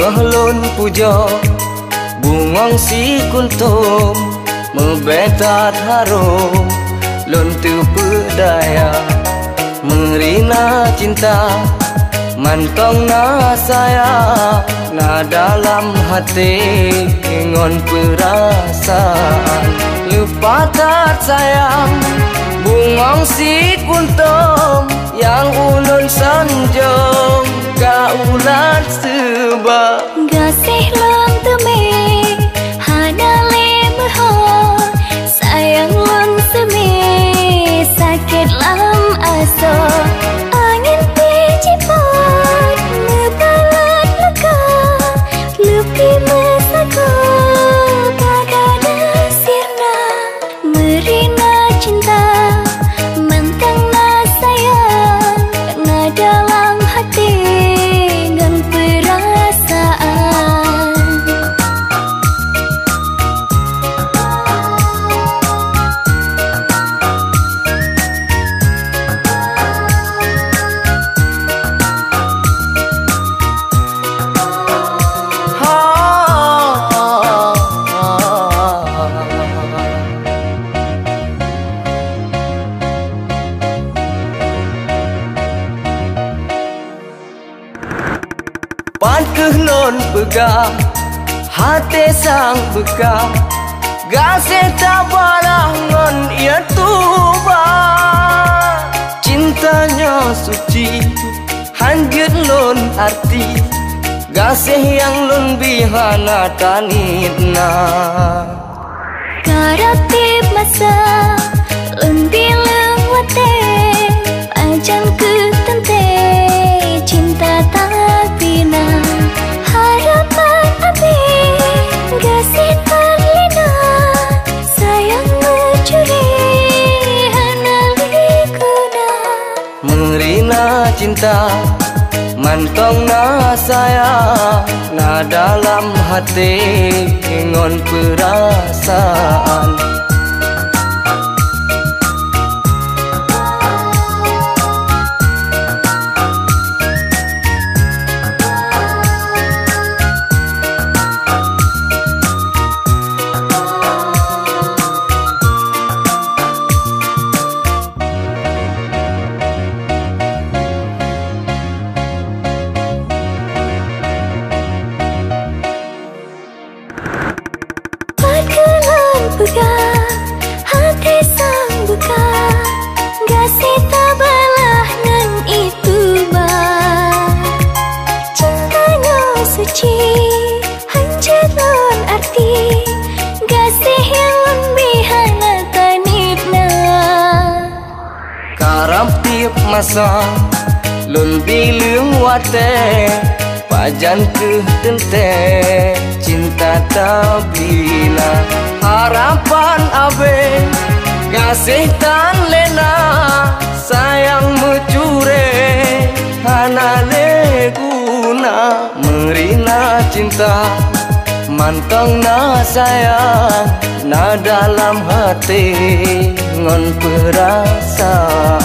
Bunga lon puja Bungong si kuntum Membetat harum Lon tu pedaya Merina cinta Mantong na saya Na dalam hati Ngon perasaan. Lupa tak sayang Bungong si kuntum Yang ulun sanjung Kaulan sebab Gasih lang teme Hana le meho Sayang lang seme Sakit lam aso Pan non bega Hati sang bega Gase tabalah ngon ia tuba Cintanya suci Hanjut non arti. Gasih yang lun bihana tanitna. Karatip cinta Mantong na saya Na dalam hati Ngon perasaan Tiap masa. Lun bilang wate Pajan ke tente Cinta tak bina Harapan abe. Gasih tan lena Sayang mencure. Hana le guna Merina cinta. Mantong na sayang dalam hati Ngon perasaan